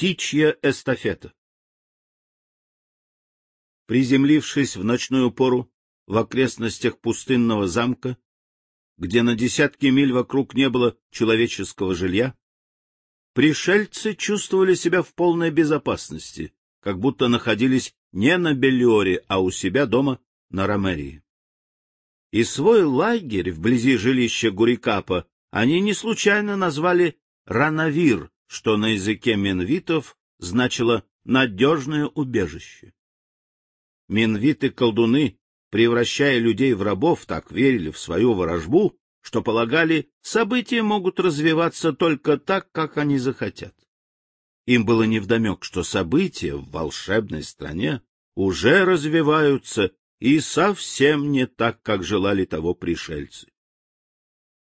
Птичья эстафета Приземлившись в ночную пору в окрестностях пустынного замка, где на десятки миль вокруг не было человеческого жилья, пришельцы чувствовали себя в полной безопасности, как будто находились не на Беллиоре, а у себя дома на Ромерии. И свой лагерь вблизи жилища Гурикапа они не случайно назвали Ранавир, что на языке менвитов значило «надежное убежище». Менвиты-колдуны, превращая людей в рабов, так верили в свою ворожбу, что полагали, события могут развиваться только так, как они захотят. Им было невдомек, что события в волшебной стране уже развиваются и совсем не так, как желали того пришельцы.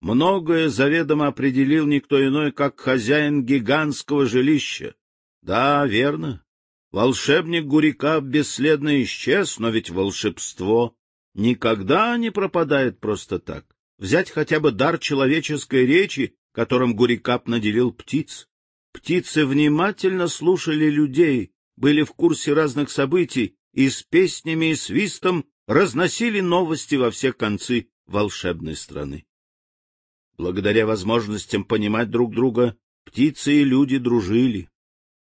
Многое заведомо определил никто иной, как хозяин гигантского жилища. Да, верно, волшебник Гурика бесследно исчез, но ведь волшебство никогда не пропадает просто так. Взять хотя бы дар человеческой речи, которым Гурикап наделил птиц. Птицы внимательно слушали людей, были в курсе разных событий и с песнями и свистом разносили новости во все концы волшебной страны. Благодаря возможностям понимать друг друга, птицы и люди дружили.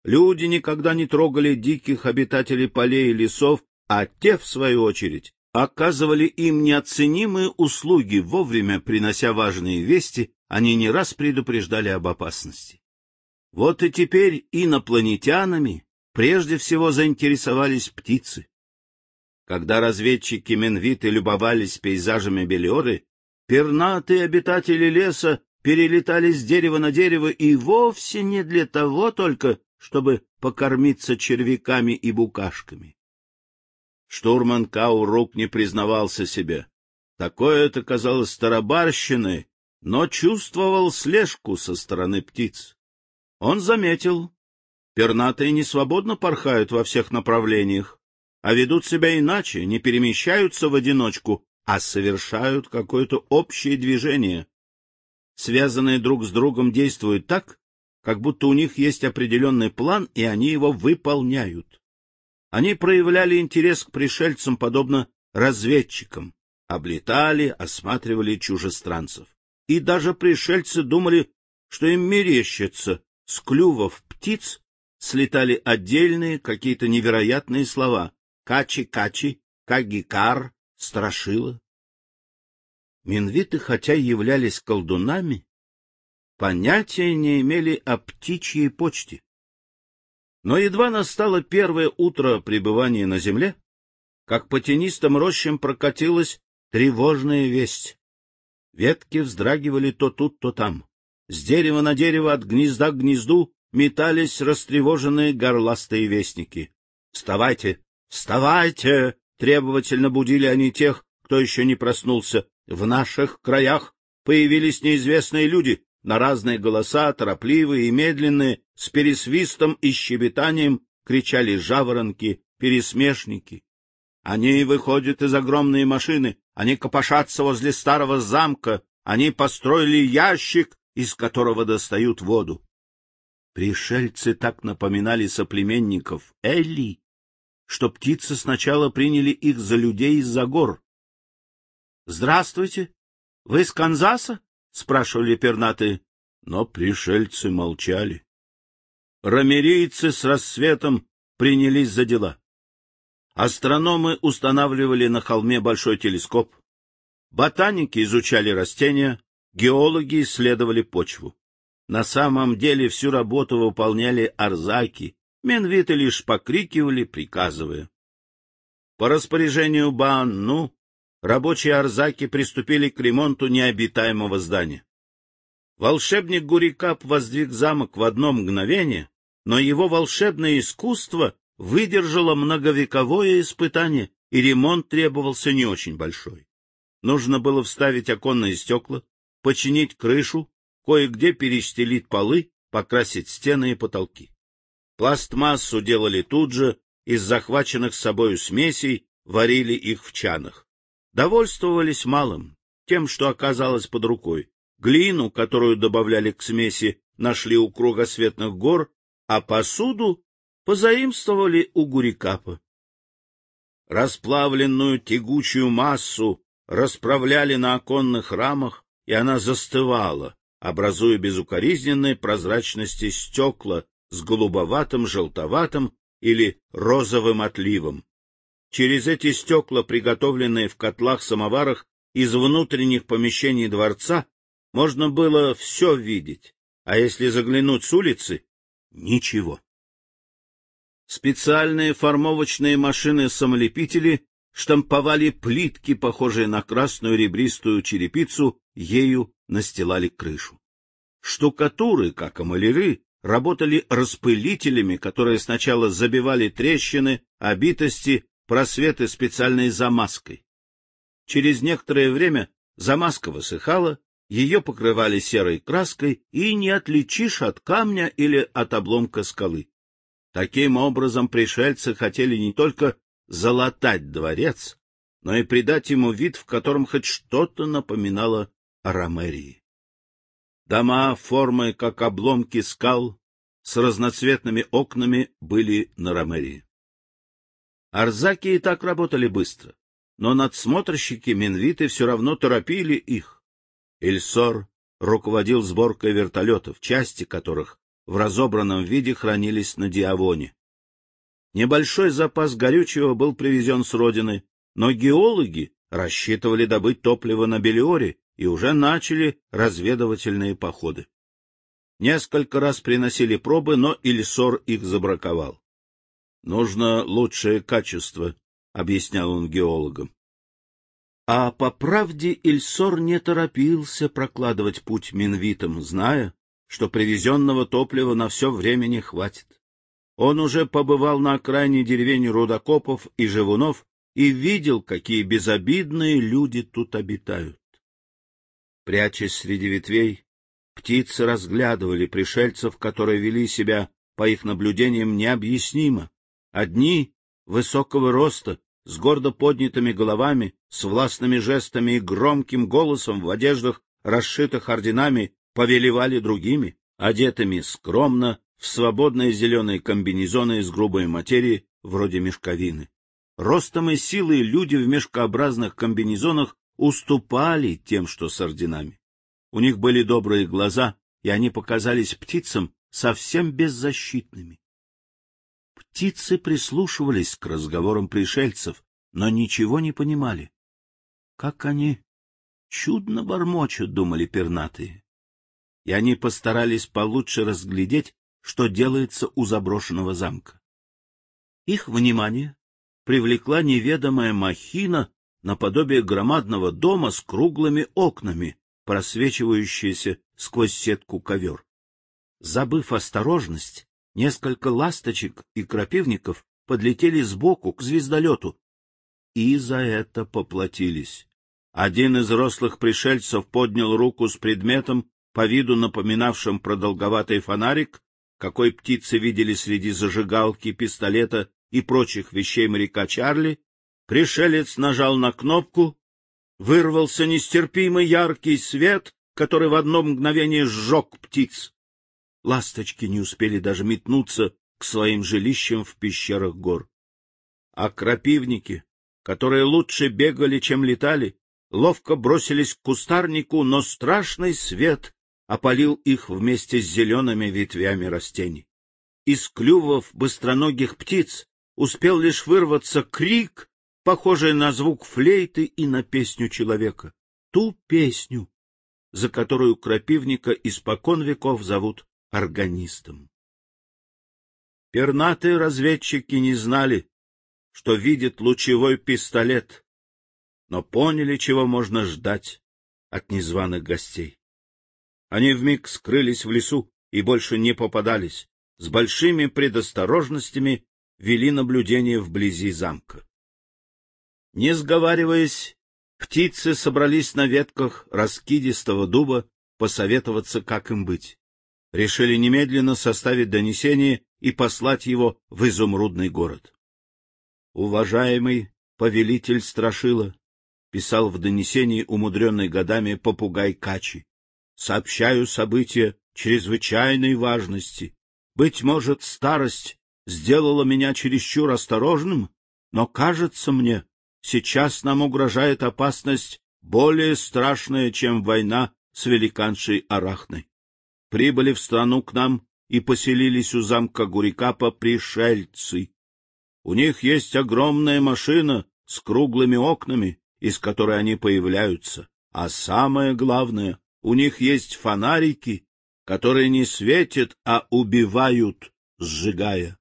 Люди никогда не трогали диких обитателей полей и лесов, а те, в свою очередь, оказывали им неоценимые услуги, вовремя принося важные вести, они не раз предупреждали об опасности. Вот и теперь инопланетянами прежде всего заинтересовались птицы. Когда разведчики Менвиты любовались пейзажами Белиоры, пернатые обитатели леса перелетали с дерева на дерево и вовсе не для того только, чтобы покормиться червяками и букашками. Штурман Каурук не признавался себе. Такое это казалось тарабарщиной, но чувствовал слежку со стороны птиц. Он заметил, пернатые не свободно порхают во всех направлениях, а ведут себя иначе, не перемещаются в одиночку, а совершают какое-то общее движение. Связанные друг с другом действуют так, как будто у них есть определенный план, и они его выполняют. Они проявляли интерес к пришельцам, подобно разведчикам, облетали, осматривали чужестранцев. И даже пришельцы думали, что им мерещится, с клювов птиц слетали отдельные какие-то невероятные слова — качи-качи, кагикар, страшила. Минвиты, хотя являлись колдунами, понятия не имели о птичьей почте. Но едва настало первое утро пребывания на земле, как по тенистым рощам прокатилась тревожная весть. Ветки вздрагивали то тут, то там. С дерева на дерево, от гнезда к гнезду метались растревоженные горластые вестники. «Вставайте! Вставайте!» — требовательно будили они тех, кто еще не проснулся. «В наших краях появились неизвестные люди, на разные голоса, торопливые и медленные, с пересвистом и щебетанием кричали жаворонки, пересмешники. Они выходят из огромной машины, они копошатся возле старого замка, они построили ящик, из которого достают воду. Пришельцы так напоминали соплеменников Элли, что птицы сначала приняли их за людей из-за гор. — Здравствуйте! Вы из Канзаса? — спрашивали пернатые, но пришельцы молчали. Рамерийцы с рассветом принялись за дела. Астрономы устанавливали на холме большой телескоп, ботаники изучали растения, геологи исследовали почву. На самом деле всю работу выполняли арзаки, менвиты лишь покрикивали, приказывая. По распоряжению Баанну рабочие арзаки приступили к ремонту необитаемого здания. Волшебник Гурикап воздвиг замок в одно мгновение, но его волшебное искусство выдержало многовековое испытание, и ремонт требовался не очень большой. Нужно было вставить оконные стекла, починить крышу, кое-где перестелить полы, покрасить стены и потолки. Пластмассу делали тут же, из захваченных с собою смесей варили их в чанах. Довольствовались малым, тем, что оказалось под рукой. Глину, которую добавляли к смеси, нашли у кругосветных гор, а посуду позаимствовали у Гурикапа. Расплавленную тягучую массу расправляли на оконных рамах, и она застывала, образуя безукоризненной прозрачности стекла с голубоватым, желтоватым или розовым отливом. Через эти стекла, приготовленные в котлах-самоварах из внутренних помещений дворца, можно было все видеть, а если заглянуть с улицы — ничего. Специальные формовочные машины-самолепители штамповали плитки, похожие на красную ребристую черепицу, ею настилали крышу. Штукатуры, как и маляры, работали распылителями, которые сначала забивали трещины, обитости, просветы специальной замазкой. Через некоторое время замазка высыхала, ее покрывали серой краской, и не отличишь от камня или от обломка скалы. Таким образом, пришельцы хотели не только залатать дворец, но и придать ему вид, в котором хоть что-то напоминало о Ромерии. Дома, формы как обломки скал, с разноцветными окнами были на Ромерии. Арзаки и так работали быстро, но надсмотрщики Минвиты все равно торопили их. Эльсор руководил сборкой вертолетов, части которых в разобранном виде хранились на Диавоне. Небольшой запас горючего был привезен с родины, но геологи рассчитывали добыть топливо на Белиоре и уже начали разведывательные походы. Несколько раз приносили пробы, но Ильсор их забраковал. — Нужно лучшее качество, — объяснял он геологам. А по правде Ильсор не торопился прокладывать путь минвитам, зная, что привезенного топлива на все время не хватит. Он уже побывал на окраине деревень рудокопов и живунов и видел, какие безобидные люди тут обитают. Прячась среди ветвей, птицы разглядывали пришельцев, которые вели себя, по их наблюдениям, необъяснимо. Одни высокого роста, с гордо поднятыми головами, с властными жестами и громким голосом в одеждах, расшитых орденами, повелевали другими, одетыми скромно, в свободные зеленые комбинезоны из грубой материи, вроде мешковины. Ростом и силой люди в мешкообразных комбинезонах уступали тем, что с орденами. У них были добрые глаза, и они показались птицам совсем беззащитными. Птицы прислушивались к разговорам пришельцев, но ничего не понимали. Как они чудно бормочут, думали пернатые. И они постарались получше разглядеть, что делается у заброшенного замка. Их внимание привлекла неведомая махина наподобие громадного дома с круглыми окнами, просвечивающаяся сквозь сетку ковер. Забыв осторожность, несколько ласточек и крапивников подлетели сбоку к звездолету и за это поплатились. Один из рослых пришельцев поднял руку с предметом, по виду напоминавшим продолговатый фонарик, какой птицы видели среди зажигалки, пистолета и прочих вещей моряка Чарли, Пришелец нажал на кнопку, вырвался нестерпимый яркий свет, который в одно мгновение сжег птиц. Ласточки не успели даже метнуться к своим жилищам в пещерах гор. А крапивники, которые лучше бегали, чем летали, ловко бросились к кустарнику, но страшный свет опалил их вместе с зелеными ветвями растений. Из клювов быстроногих птиц успел лишь вырваться крик, похожее на звук флейты и на песню человека. Ту песню, за которую крапивника испокон веков зовут органистом. Пернатые разведчики не знали, что видит лучевой пистолет, но поняли, чего можно ждать от незваных гостей. Они вмиг скрылись в лесу и больше не попадались, с большими предосторожностями вели наблюдение вблизи замка. Не сговариваясь, птицы собрались на ветках раскидистого дуба посоветоваться, как им быть. Решили немедленно составить донесение и послать его в изумрудный город. Уважаемый повелитель Страшила, писал в донесении умудренный годами попугай Качи, сообщаю события чрезвычайной важности. Быть может, старость сделала меня чересчур осторожным, но кажется мне, сейчас нам угрожает опасность более страшная, чем война с великаншей Арахной. Прибыли в страну к нам и поселились у замка Гурикапа пришельцы. У них есть огромная машина с круглыми окнами, из которой они появляются. А самое главное, у них есть фонарики, которые не светят, а убивают, сжигая.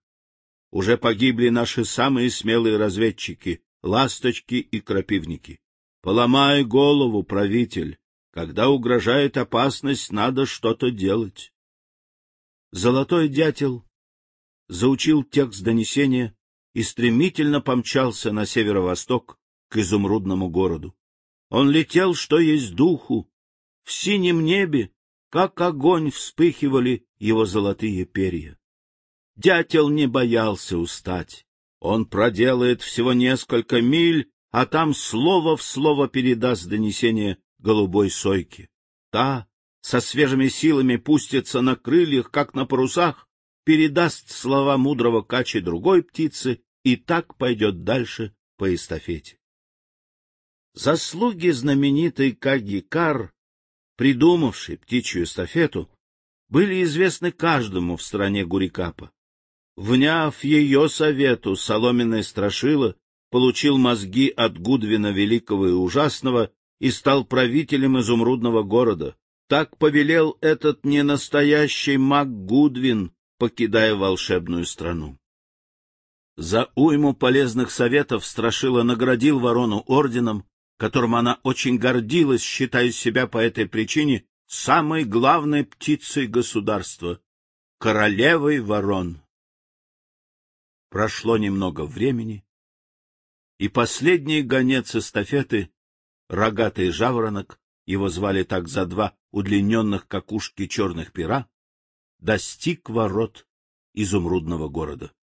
Уже погибли наши самые смелые разведчики, ласточки и крапивники. Поломай голову, правитель. Когда угрожает опасность, надо что-то делать. Золотой дятел заучил текст донесения и стремительно помчался на северо-восток к изумрудному городу. Он летел, что есть духу. В синем небе, как огонь, вспыхивали его золотые перья. Дятел не боялся устать. Он проделает всего несколько миль, а там слово в слово передаст донесение голубой сойки. Та со свежими силами пустится на крыльях, как на парусах, передаст слова мудрого качи другой птицы и так пойдет дальше по эстафете. Заслуги знаменитой Кагикар, придумавшей птичью эстафету, были известны каждому в стране Гурикапа. Вняв ее совету, соломенное страшило получил мозги от Гудвина Великого и Ужасного и стал правителем изумрудного города. Так повелел этот ненастоящий маг Гудвин, покидая волшебную страну. За уйму полезных советов Страшила наградил ворону орденом, которым она очень гордилась, считая себя по этой причине самой главной птицей государства — королевой ворон. Прошло немного времени, и последний гонец эстафеты, рогатый жаворонок, его звали так за два удлиненных как ушки черных пера, достиг ворот изумрудного города.